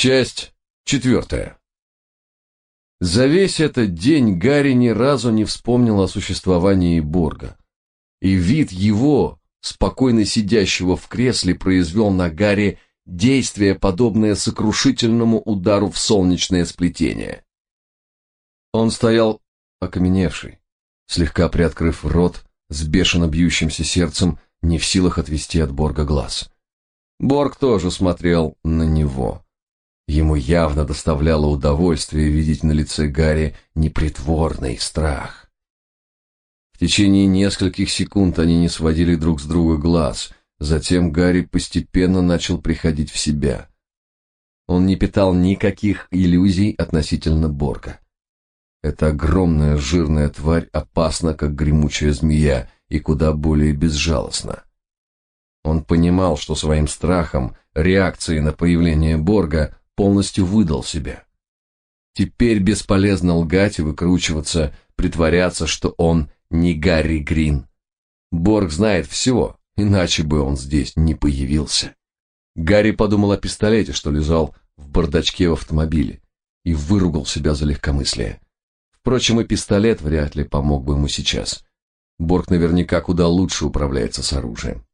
Часть четвертая. За весь этот день Гарри ни разу не вспомнил о существовании Борга. И вид его, спокойно сидящего в кресле, произвел на Гарри действие, подобное сокрушительному удару в солнечное сплетение. Он стоял окаменевший, слегка приоткрыв рот, с бешено бьющимся сердцем, не в силах отвести от Борга глаз. Борг тоже смотрел на него. Ему явно доставляло удовольствие видеть на лице Гарри непритворный страх. В течение нескольких секунд они не сводили друг с друга глаз, затем Гарри постепенно начал приходить в себя. Он не питал никаких иллюзий относительно Борга. Эта огромная жирная тварь опасна, как гремучая змея, и куда более безжалостна. Он понимал, что своим страхом, реакцией на появление Борга, полностью выдал себя. Теперь бесполезно лгать и выкручиваться, притворяться, что он не Гарри Грин. Борг знает все, иначе бы он здесь не появился. Гарри подумал о пистолете, что лежал в бардачке в автомобиле, и выругал себя за легкомыслие. Впрочем, и пистолет вряд ли помог бы ему сейчас. Борг наверняка куда лучше управляется с оружием.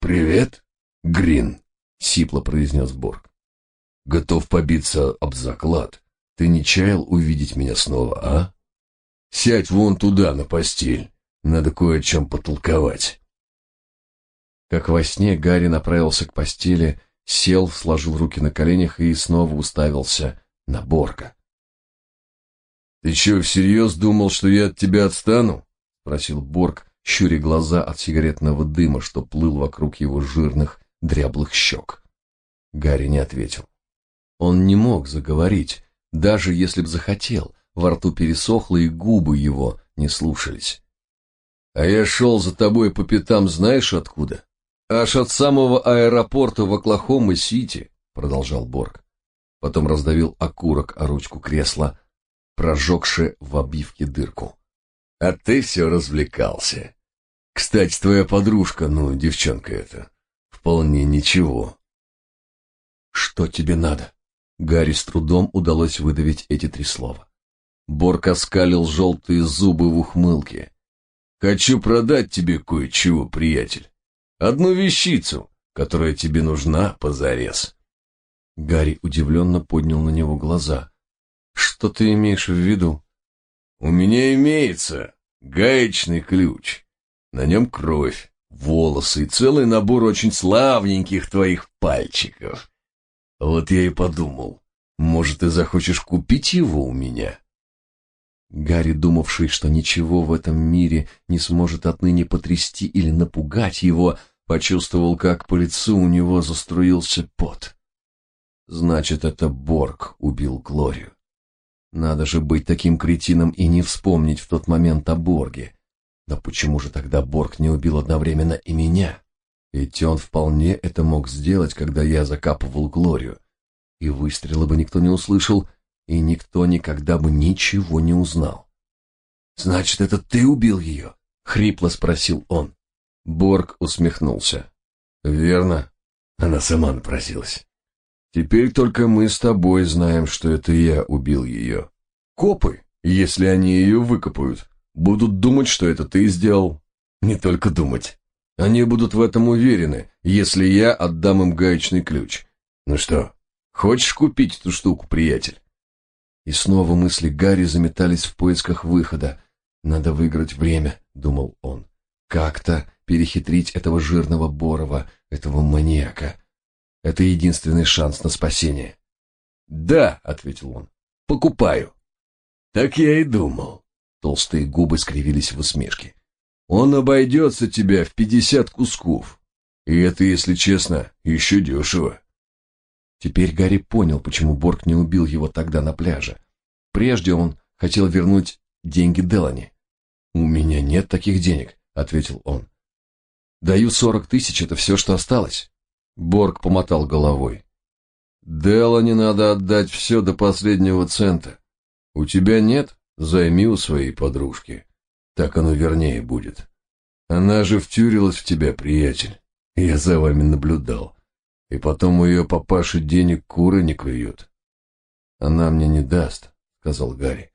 «Привет, Грин», — сипло произнес Борг. Готов побиться об заклад. Ты не чаял увидеть меня снова, а? Сядь вон туда, на постель. Надо кое о чем потолковать. Как во сне, Гарри направился к постели, сел, сложил руки на коленях и снова уставился на Борга. «Ты что, всерьез думал, что я от тебя отстану?» — спросил Борг, щуря глаза от сигаретного дыма, что плыл вокруг его жирных, дряблых щек. Гарри не ответил. Он не мог заговорить, даже если б захотел. Во рту пересохло, и губы его не слушались. «А я шел за тобой по пятам знаешь откуда? Аж от самого аэропорта в Оклахома-Сити», — продолжал Борг. Потом раздавил окурок о ручку кресла, прожегши в обивке дырку. «А ты все развлекался. Кстати, твоя подружка, ну, девчонка эта, вполне ничего». «Что тебе надо?» Гарри с трудом удалось выдавить эти три слова. Борг оскалил желтые зубы в ухмылке. «Хочу продать тебе кое-чего, приятель. Одну вещицу, которая тебе нужна позарез». Гарри удивленно поднял на него глаза. «Что ты имеешь в виду?» «У меня имеется гаечный ключ. На нем кровь, волосы и целый набор очень славненьких твоих пальчиков. Вот я и подумал, может, ты захочешь купить его у меня? Гарри, думавший, что ничего в этом мире не сможет отныне потрясти или напугать его, почувствовал, как по лицу у него заструился пот. Значит, это Борг убил Глорию. Надо же быть таким кретином и не вспомнить в тот момент о Борге. Да почему же тогда Борг не убил одновременно и меня? Ведь он вполне это мог сделать, когда я закапывал Глорию. И выстрела бы никто не услышал, и никто никогда бы ничего не узнал. «Значит, это ты убил ее?» — хрипло спросил он. Борг усмехнулся. «Верно». Она сама напросилась. «Теперь только мы с тобой знаем, что это я убил ее. Копы, если они ее выкопают, будут думать, что это ты сделал. Не только думать. Они будут в этом уверены, если я отдам им гаечный ключ. Ну что, хочешь купить эту штуку, приятель? И снова мысли Гарри заметались в поисках выхода. Надо выиграть время, думал он. Как-то перехитрить этого жирного Борова, этого маньяка. Это единственный шанс на спасение. Да, ответил он. Покупаю. Так я и думал. Толстые губы скривились в усмешке. Он обойдется тебя в пятьдесят кусков. И это, если честно, еще дешево. Теперь Гарри понял, почему Борг не убил его тогда на пляже. Прежде он хотел вернуть деньги Делани. «У меня нет таких денег», — ответил он. «Даю сорок тысяч, это все, что осталось». Борг помотал головой. «Делани надо отдать все до последнего цента. У тебя нет? Займи у своей подружки. Так оно вернее будет. Она же втюрилась в тебя, приятель. Я за вами наблюдал. И потом у ее папаши денег куры не клюют. Она мне не даст, сказал Гарри.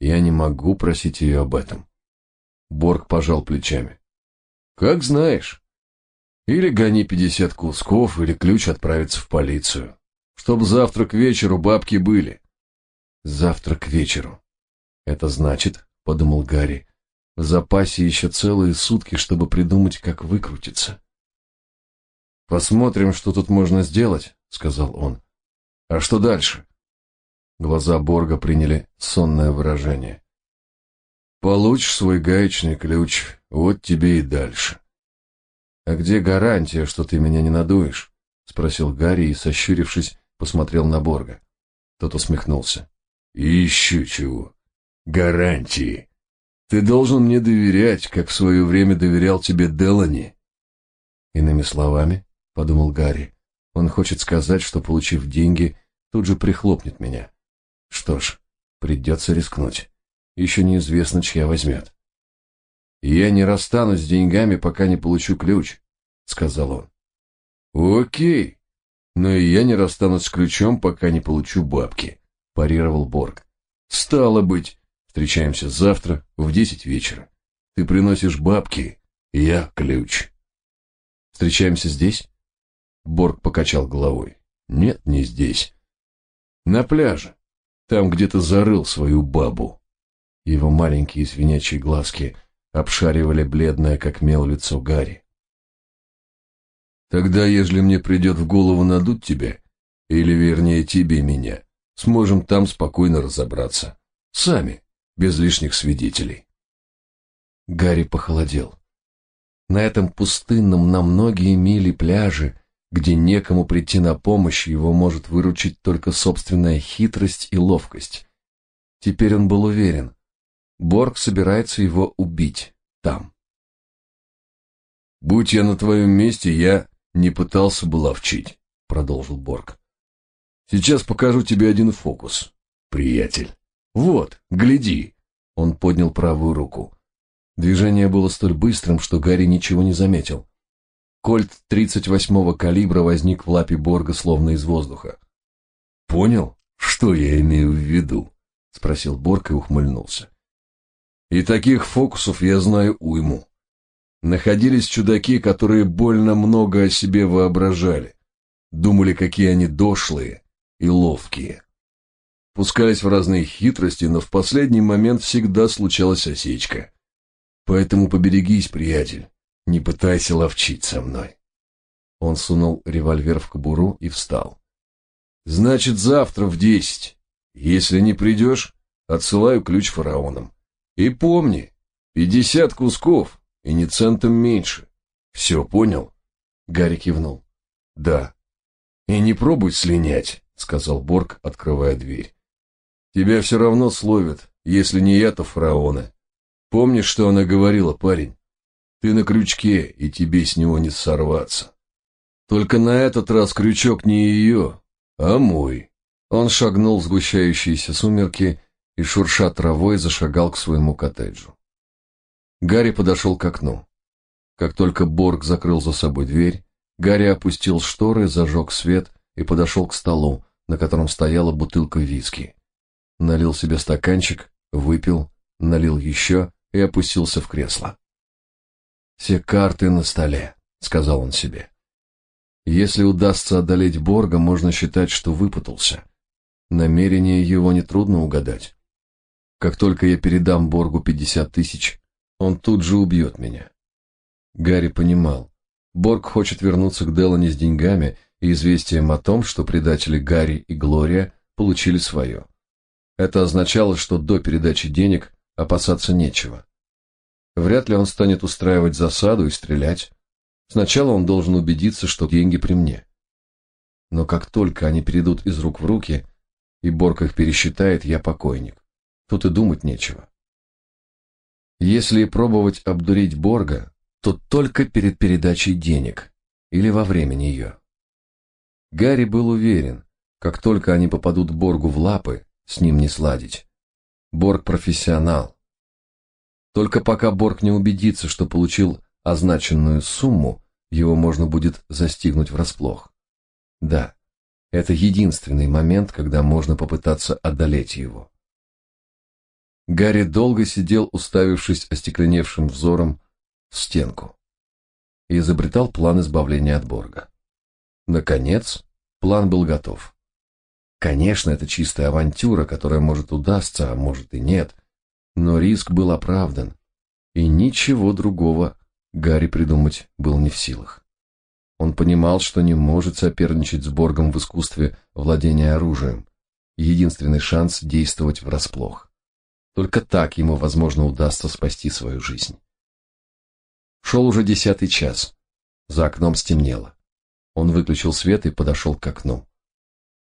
Я не могу просить ее об этом. Борг пожал плечами. Как знаешь. Или гони пятьдесят кусков, или ключ отправится в полицию. Чтоб завтра к вечеру бабки были. Завтра к вечеру. Это значит, подумал Гарри, в запасе еще целые сутки, чтобы придумать, как выкрутиться. Посмотрим, что тут можно сделать, сказал он. А что дальше? Глаза Борга приняли сонное выражение. Получишь свой гаечный ключ, вот тебе и дальше. А где гарантия, что ты меня не надуешь? спросил Гарри и, сощурившись, посмотрел на Борга. Тот усмехнулся. И еще чего? Гарантии. Ты должен мне доверять, как в свое время доверял тебе Делани. Иными словами, подумал Гарри, он хочет сказать, что получив деньги, тут же прихлопнет меня. Что ж, придется рискнуть. Еще неизвестно, чья возьмет. «Я не расстанусь с деньгами, пока не получу ключ», — сказал он. «Окей, но и я не расстанусь с ключом, пока не получу бабки», — парировал Борг. «Стало быть, встречаемся завтра в десять вечера. Ты приносишь бабки, я ключ». «Встречаемся здесь?» Борг покачал головой. «Нет, не здесь. На пляже. Там где-то зарыл свою бабу. Его маленькие свинячьи глазки обшаривали бледное, как мел, лицо Гарри. Тогда, ежели мне придет в голову надуть тебя, или, вернее, тебе меня, сможем там спокойно разобраться. Сами, без лишних свидетелей. Гарри похолодел. На этом пустынном на многие мили пляже где некому прийти на помощь, его может выручить только собственная хитрость и ловкость. Теперь он был уверен, Борг собирается его убить там. «Будь я на твоем месте, я не пытался бы ловчить», — продолжил Борг. «Сейчас покажу тебе один фокус, приятель. Вот, гляди!» Он поднял правую руку. Движение было столь быстрым, что Гарри ничего не заметил. Кольт 38-го калибра возник в лапе Борга словно из воздуха. «Понял, что я имею в виду?» — спросил Борг и ухмыльнулся. «И таких фокусов я знаю уйму. Находились чудаки, которые больно много о себе воображали, думали, какие они дошлые и ловкие. Пускались в разные хитрости, но в последний момент всегда случалась осечка. Поэтому поберегись, приятель. Не пытайся ловчить со мной. Он сунул револьвер в кобуру и встал. Значит, завтра в десять. Если не придешь, отсылаю ключ фараонам. И помни, пятьдесят кусков и не центом меньше. Все понял? Гарри кивнул. Да. И не пробуй слинять, сказал Борг, открывая дверь. Тебя все равно словят, если не я, то фараоны. Помнишь, что она говорила, парень? Ты на крючке, и тебе с него не сорваться. Только на этот раз крючок не ее, а мой. Он шагнул в сгущающиеся сумерки и, шурша травой, зашагал к своему коттеджу. Гарри подошел к окну. Как только Борг закрыл за собой дверь, Гарри опустил шторы, зажег свет и подошел к столу, на котором стояла бутылка виски. Налил себе стаканчик, выпил, налил еще и опустился в кресло. Все карты на столе, сказал он себе. Если удастся одолеть Борга, можно считать, что выпутался. Намерение его нетрудно угадать. Как только я передам Боргу пятьдесят тысяч, он тут же убьет меня. Гарри понимал. Борг хочет вернуться к Делане с деньгами и известием о том, что предатели Гарри и Глория получили свое. Это означало, что до передачи денег опасаться нечего. Вряд ли он станет устраивать засаду и стрелять. Сначала он должен убедиться, что деньги при мне. Но как только они перейдут из рук в руки, и Борг их пересчитает, я покойник. Тут и думать нечего. Если пробовать обдурить Борга, то только перед передачей денег или во время нее. Гарри был уверен, как только они попадут Боргу в лапы, с ним не сладить. Борг профессионал, только пока Борг не убедится, что получил означенную сумму, его можно будет застигнуть врасплох. Да, это единственный момент, когда можно попытаться одолеть его. Гарри долго сидел, уставившись остекленевшим взором в стенку, и изобретал план избавления от Борга. Наконец, план был готов. Конечно, это чистая авантюра, которая может удастся, а может и нет, но риск был оправдан, и ничего другого Гарри придумать был не в силах. Он понимал, что не может соперничать с Боргом в искусстве владения оружием. Единственный шанс действовать врасплох. Только так ему, возможно, удастся спасти свою жизнь. Шел уже десятый час. За окном стемнело. Он выключил свет и подошел к окну.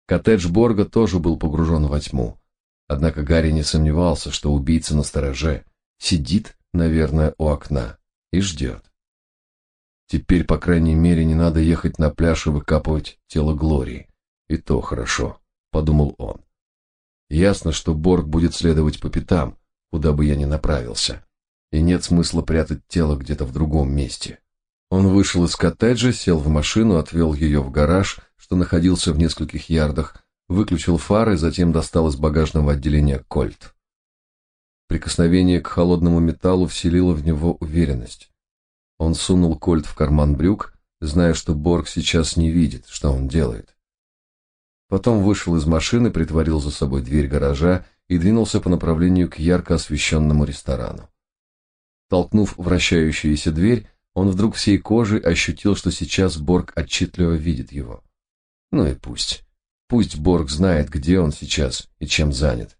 Коттедж Борга тоже был погружен во тьму. Однако Гарри не сомневался, что убийца на стороже, сидит, наверное, у окна и ждет. Теперь, по крайней мере, не надо ехать на пляж и выкапывать тело Глории. И то хорошо, подумал он. Ясно, что Борг будет следовать по пятам, куда бы я ни направился. И нет смысла прятать тело где-то в другом месте. Он вышел из коттеджа, сел в машину, отвел ее в гараж, что находился в нескольких ярдах, выключил фары, затем достал из багажного отделения кольт. Прикосновение к холодному металлу вселило в него уверенность. Он сунул кольт в карман брюк, зная, что Борг сейчас не видит, что он делает. Потом вышел из машины, притворил за собой дверь гаража и двинулся по направлению к ярко освещенному ресторану. Толкнув вращающуюся дверь, он вдруг всей кожей ощутил, что сейчас Борг отчетливо видит его. Ну и пусть. Пусть Борг знает, где он сейчас и чем занят.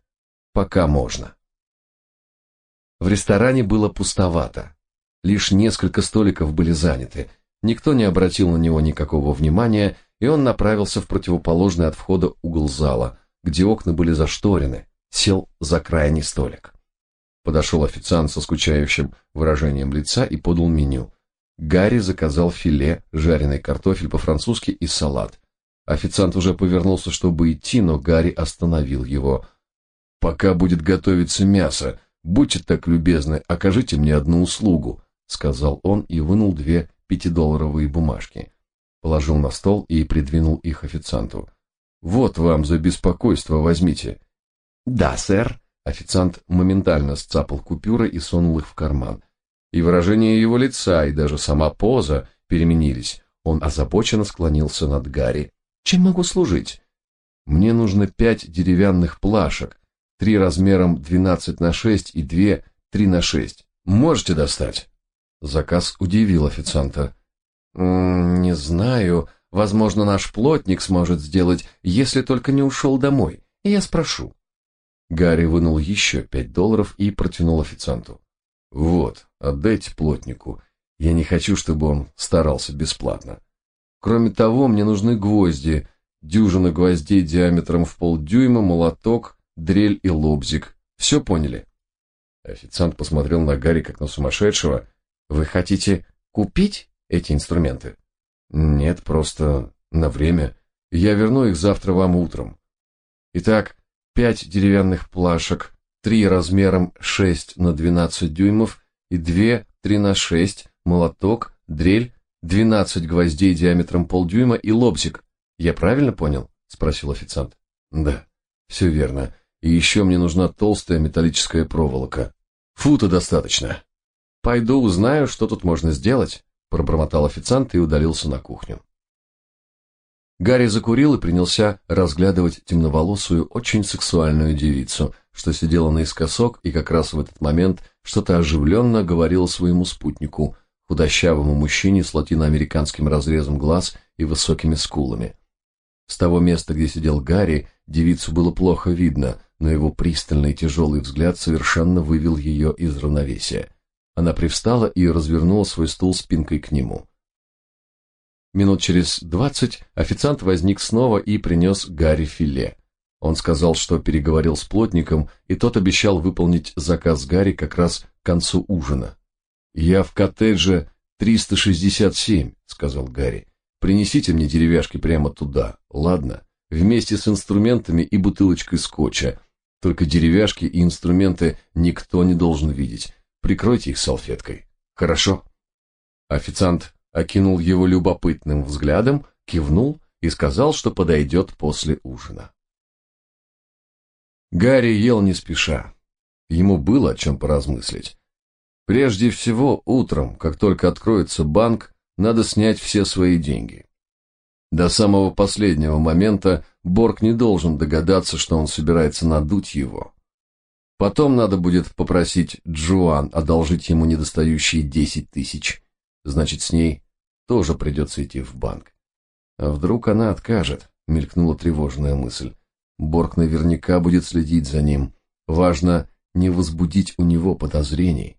Пока можно. В ресторане было пустовато. Лишь несколько столиков были заняты. Никто не обратил на него никакого внимания, и он направился в противоположный от входа угол зала, где окна были зашторены, сел за крайний столик. Подошел официант со скучающим выражением лица и подал меню. Гарри заказал филе, жареный картофель по-французски и салат. Официант уже повернулся, чтобы идти, но Гарри остановил его. «Пока будет готовиться мясо, будьте так любезны, окажите мне одну услугу», сказал он и вынул две пятидолларовые бумажки. Положил на стол и придвинул их официанту. Вот вам за беспокойство, возьмите. Да, сэр. Официант моментально сцапал купюры и сунул их в карман. И выражение его лица, и даже сама поза переменились. Он озабоченно склонился над Гарри. Чем могу служить? Мне нужно пять деревянных плашек, три размером двенадцать на шесть и две три на шесть. Можете достать? Заказ удивил официанта. «Не знаю. Возможно, наш плотник сможет сделать, если только не ушел домой. Я спрошу». Гарри вынул еще пять долларов и протянул официанту. «Вот, отдайте плотнику. Я не хочу, чтобы он старался бесплатно. Кроме того, мне нужны гвозди, дюжина гвоздей диаметром в полдюйма, молоток, дрель и лобзик. Все поняли?» Официант посмотрел на Гарри как на сумасшедшего вы хотите купить эти инструменты? Нет, просто на время. Я верну их завтра вам утром. Итак, пять деревянных плашек, три размером 6 на 12 дюймов и две 3 на 6, молоток, дрель, 12 гвоздей диаметром полдюйма и лобзик. Я правильно понял? спросил официант. Да, все верно. И еще мне нужна толстая металлическая проволока. Фута достаточно. Пойду узнаю, что тут можно сделать, пробормотал официант и удалился на кухню. Гарри закурил и принялся разглядывать темноволосую, очень сексуальную девицу, что сидела наискосок и как раз в этот момент что-то оживленно говорила своему спутнику, худощавому мужчине с латиноамериканским разрезом глаз и высокими скулами. С того места, где сидел Гарри, девицу было плохо видно, но его пристальный тяжелый взгляд совершенно вывел ее из равновесия. Она привстала и развернула свой стул спинкой к нему. Минут через двадцать официант возник снова и принес Гарри филе. Он сказал, что переговорил с плотником, и тот обещал выполнить заказ Гарри как раз к концу ужина. «Я в коттедже 367», — сказал Гарри. «Принесите мне деревяшки прямо туда, ладно? Вместе с инструментами и бутылочкой скотча. Только деревяшки и инструменты никто не должен видеть. Прикройте их салфеткой. Хорошо. Официант окинул его любопытным взглядом, кивнул и сказал, что подойдет после ужина. Гарри ел не спеша. Ему было о чем поразмыслить. Прежде всего, утром, как только откроется банк, надо снять все свои деньги. До самого последнего момента Борг не должен догадаться, что он собирается надуть его. Потом надо будет попросить Джоан одолжить ему недостающие десять тысяч. Значит, с ней тоже придется идти в банк. А вдруг она откажет, мелькнула тревожная мысль. Борг наверняка будет следить за ним. Важно не возбудить у него подозрений.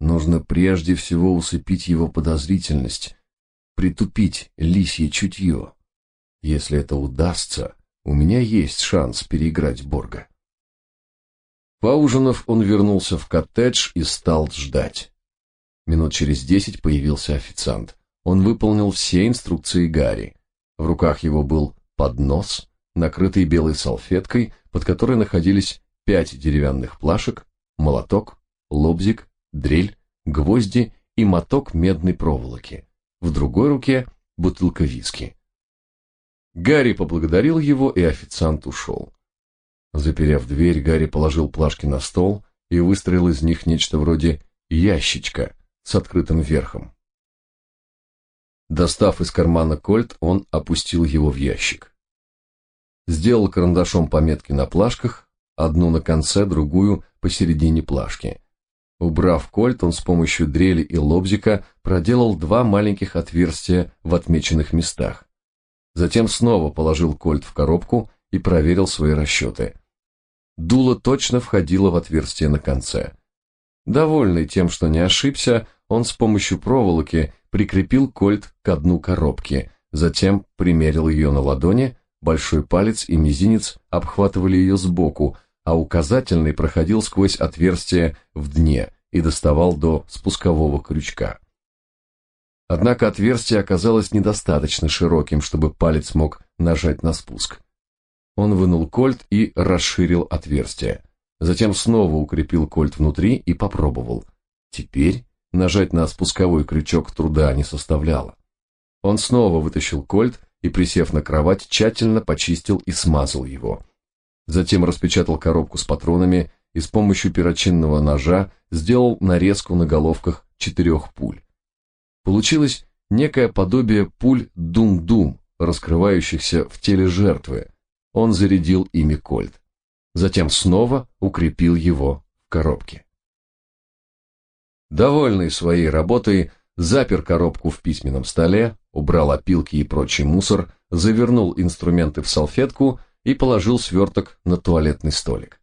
Нужно прежде всего усыпить его подозрительность, притупить лисье чутье. Если это удастся, у меня есть шанс переиграть Борга. Поужинав, он вернулся в коттедж и стал ждать. Минут через десять появился официант. Он выполнил все инструкции Гарри. В руках его был поднос, накрытый белой салфеткой, под которой находились пять деревянных плашек, молоток, лобзик, дрель, гвозди и моток медной проволоки. В другой руке бутылка виски. Гарри поблагодарил его, и официант ушел. Заперев дверь, Гарри положил плашки на стол и выстроил из них нечто вроде ящичка с открытым верхом. Достав из кармана кольт, он опустил его в ящик. Сделал карандашом пометки на плашках, одну на конце, другую посередине плашки. Убрав кольт, он с помощью дрели и лобзика проделал два маленьких отверстия в отмеченных местах. Затем снова положил кольт в коробку и проверил свои расчеты. Дуло точно входило в отверстие на конце. Довольный тем, что не ошибся, он с помощью проволоки прикрепил кольт к дну коробки, затем примерил ее на ладони, большой палец и мизинец обхватывали ее сбоку, а указательный проходил сквозь отверстие в дне и доставал до спускового крючка. Однако отверстие оказалось недостаточно широким, чтобы палец мог нажать на спуск. Он вынул кольт и расширил отверстие. Затем снова укрепил кольт внутри и попробовал. Теперь нажать на спусковой крючок труда не составляло. Он снова вытащил кольт и, присев на кровать, тщательно почистил и смазал его. Затем распечатал коробку с патронами и с помощью перочинного ножа сделал нарезку на головках четырех пуль. Получилось некое подобие пуль дум-дум, раскрывающихся в теле жертвы. Он зарядил ими кольт. Затем снова укрепил его в коробке. Довольный своей работой, запер коробку в письменном столе, убрал опилки и прочий мусор, завернул инструменты в салфетку и положил сверток на туалетный столик.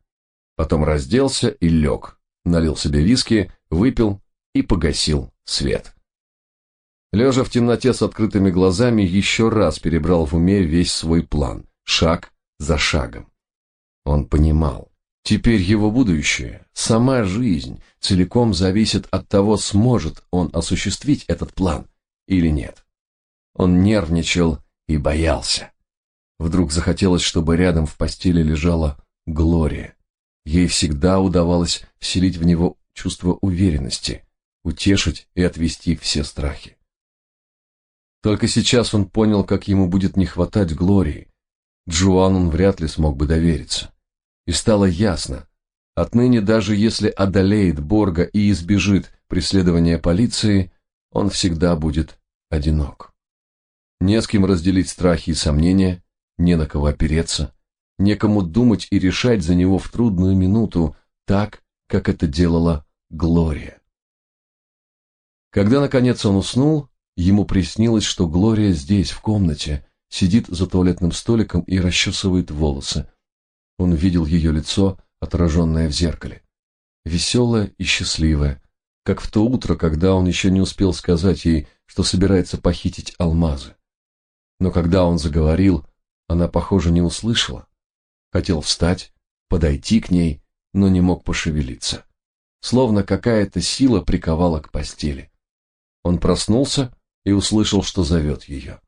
Потом разделся и лег, налил себе виски, выпил и погасил свет. Лежа в темноте с открытыми глазами, еще раз перебрал в уме весь свой план, шаг за шагом. Он понимал, теперь его будущее, сама жизнь, целиком зависит от того, сможет он осуществить этот план или нет. Он нервничал и боялся. Вдруг захотелось, чтобы рядом в постели лежала Глория. Ей всегда удавалось вселить в него чувство уверенности, утешить и отвести все страхи. Только сейчас он понял, как ему будет не хватать Глории. Джоан он вряд ли смог бы довериться. И стало ясно, отныне даже если одолеет Борга и избежит преследования полиции, он всегда будет одинок. Не с кем разделить страхи и сомнения, не на кого опереться, некому думать и решать за него в трудную минуту так, как это делала Глория. Когда, наконец, он уснул, ему приснилось, что Глория здесь, в комнате, сидит за туалетным столиком и расчесывает волосы. Он видел ее лицо, отраженное в зеркале. Веселое и счастливое, как в то утро, когда он еще не успел сказать ей, что собирается похитить алмазы. Но когда он заговорил, она, похоже, не услышала. Хотел встать, подойти к ней, но не мог пошевелиться. Словно какая-то сила приковала к постели. Он проснулся и услышал, что зовет ее.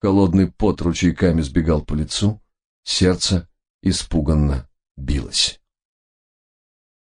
Холодный пот ручейками сбегал по лицу, сердце испуганно билось.